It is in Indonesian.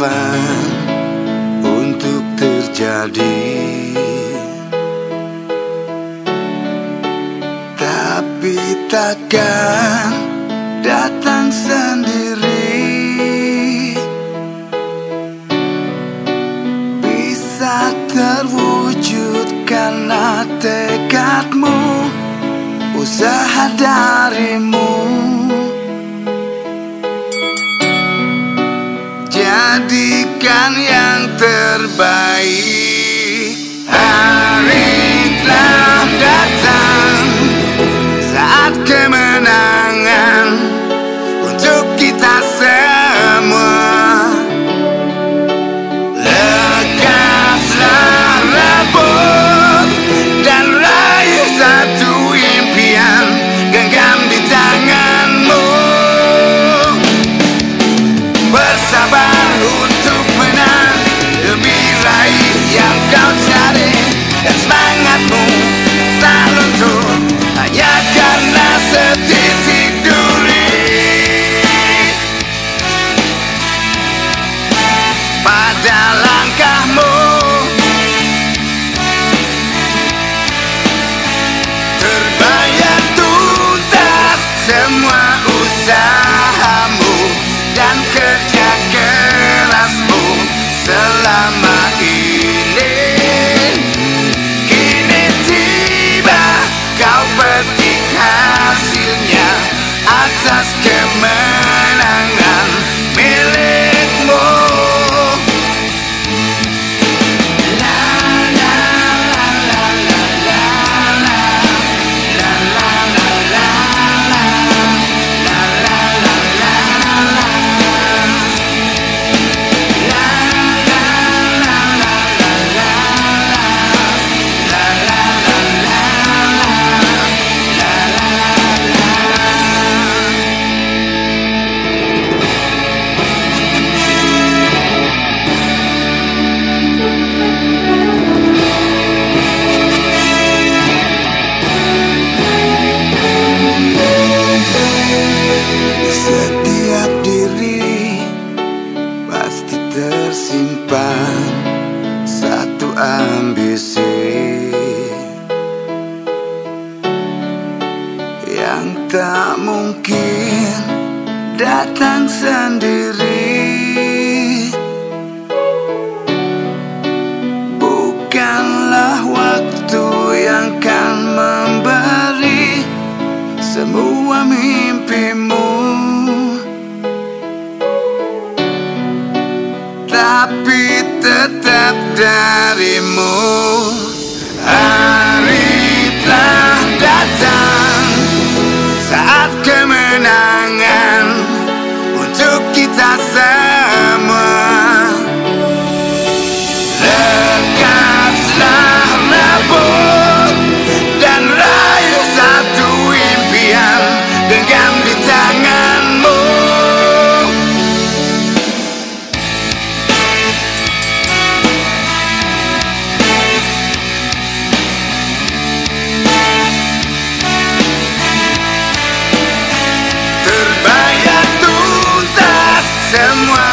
kapan untuk terjadi. Tapi takkan datang sendiri. Bisa terwujud karena tekadmu Usaha darimu. jadikan yang terbaik. usahamu dan kerja kerasmu selalu depan satu ambisi. Yang tak mungkin datang sendiri. tapi tetap darimu. Ah. someone